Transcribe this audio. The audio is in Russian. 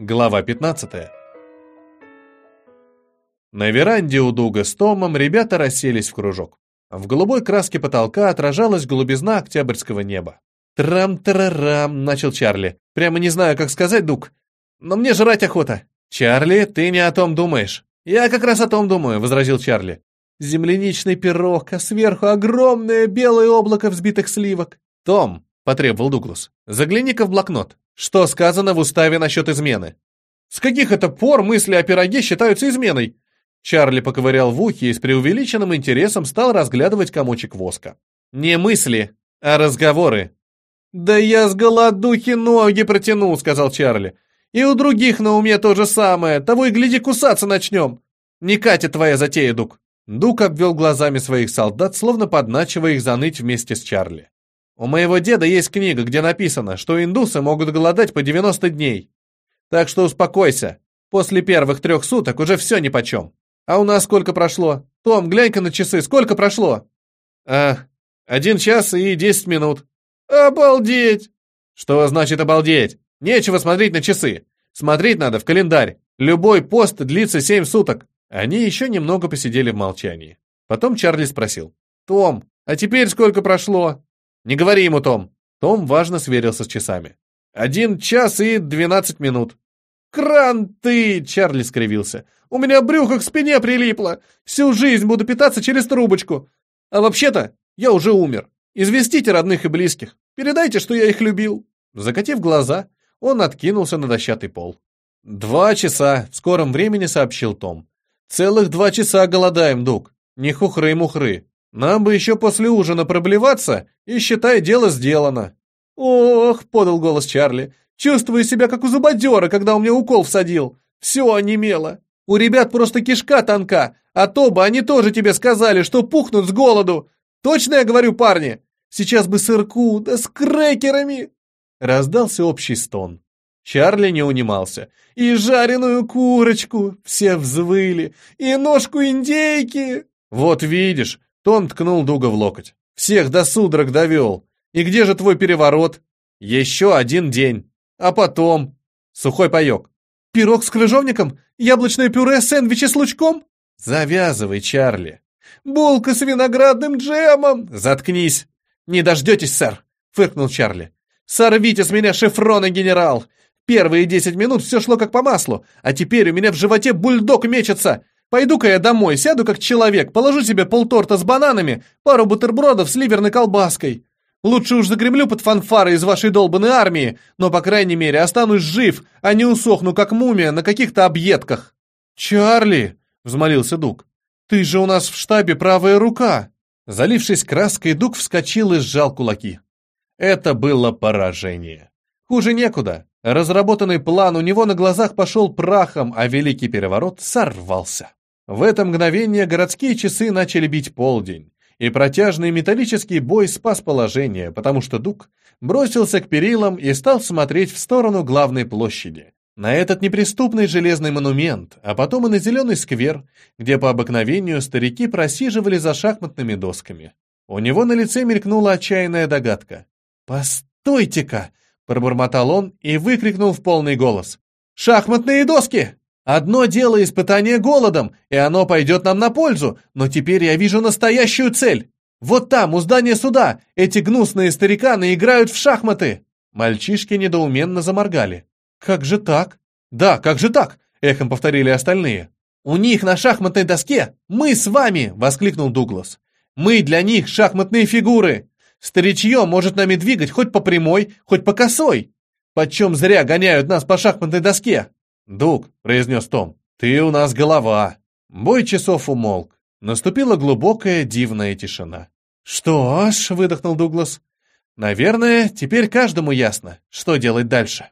Глава 15. На веранде у Дуга с Томом ребята расселись в кружок. В голубой краске потолка отражалась голубизна октябрьского неба. «Трам-тарарам», — начал Чарли. «Прямо не знаю, как сказать, Дуг. Но мне жрать охота». «Чарли, ты не о том думаешь». «Я как раз о том думаю», — возразил Чарли. «Земляничный пирог, а сверху огромное белое облако взбитых сливок». «Том», — потребовал Дуглас, — «загляни-ка в блокнот. Что сказано в уставе насчет измены? С каких это пор мысли о пироге считаются изменой? Чарли поковырял в ухе и с преувеличенным интересом стал разглядывать комочек воска. Не мысли, а разговоры. «Да я с голодухи ноги протянул», — сказал Чарли. «И у других на уме то же самое, того и гляди кусаться начнем. Не катит твоя затея, Дук». Дук обвел глазами своих солдат, словно подначивая их заныть вместе с Чарли. У моего деда есть книга, где написано, что индусы могут голодать по 90 дней. Так что успокойся. После первых трех суток уже все нипочем. А у нас сколько прошло? Том, глянь-ка на часы, сколько прошло? А, один час и десять минут. Обалдеть! Что значит обалдеть? Нечего смотреть на часы. Смотреть надо в календарь. Любой пост длится семь суток. Они еще немного посидели в молчании. Потом Чарли спросил. «Том, а теперь сколько прошло?» «Не говори ему, Том!» Том важно сверился с часами. «Один час и двенадцать минут». «Кранты!» — Чарли скривился. «У меня брюхо к спине прилипло! Всю жизнь буду питаться через трубочку! А вообще-то я уже умер. Известите родных и близких. Передайте, что я их любил». Закатив глаза, он откинулся на дощатый пол. «Два часа», — в скором времени сообщил Том. «Целых два часа голодаем, Дуг. Не хухры-мухры. Нам бы еще после ужина проблеваться, и, считай, дело сделано». «Ох», — подал голос Чарли, — «чувствую себя как у зубодера, когда у меня укол всадил. Все онемело. У ребят просто кишка тонка, а то бы они тоже тебе сказали, что пухнут с голоду. Точно я говорю, парни? Сейчас бы сырку, да с крекерами!» Раздался общий стон. Чарли не унимался. «И жареную курочку!» Все взвыли. «И ножку индейки!» «Вот видишь, том ткнул Дуга в локоть. «Всех до судорог довел. И где же твой переворот?» «Еще один день. А потом...» «Сухой паек». «Пирог с крыжовником? Яблочное пюре, сэндвичи с лучком?» «Завязывай, Чарли». «Булка с виноградным джемом!» «Заткнись!» «Не дождетесь, сэр!» — фыркнул Чарли. «Сорвите с меня шифрона, генерал! Первые десять минут все шло как по маслу, а теперь у меня в животе бульдог мечется! Пойду-ка я домой, сяду как человек, положу себе полторта с бананами, пару бутербродов с ливерной колбаской. Лучше уж загремлю под фанфары из вашей долбанной армии, но, по крайней мере, останусь жив, а не усохну, как мумия, на каких-то объедках». «Чарли!» — взмолился Дуг. «Ты же у нас в штабе правая рука!» Залившись краской, Дуг вскочил и сжал кулаки. Это было поражение. Хуже некуда. Разработанный план у него на глазах пошел прахом, а великий переворот сорвался. В это мгновение городские часы начали бить полдень, и протяжный металлический бой спас положение, потому что Дук бросился к перилам и стал смотреть в сторону главной площади, на этот неприступный железный монумент, а потом и на зеленый сквер, где по обыкновению старики просиживали за шахматными досками. У него на лице мелькнула отчаянная догадка. «Постойте-ка!» — пробормотал он и выкрикнул в полный голос. «Шахматные доски!» Одно дело испытание голодом, и оно пойдет нам на пользу, но теперь я вижу настоящую цель. Вот там, у здания суда, эти гнусные стариканы играют в шахматы!» Мальчишки недоуменно заморгали. «Как же так?» «Да, как же так?» — эхом повторили остальные. «У них на шахматной доске мы с вами!» — воскликнул Дуглас. «Мы для них шахматные фигуры! Старичье может нами двигать хоть по прямой, хоть по косой! Почем зря гоняют нас по шахматной доске!» «Дуг», — произнес Том, — «ты у нас голова». Бой часов умолк. Наступила глубокая дивная тишина. «Что ж», — выдохнул Дуглас, — «наверное, теперь каждому ясно, что делать дальше».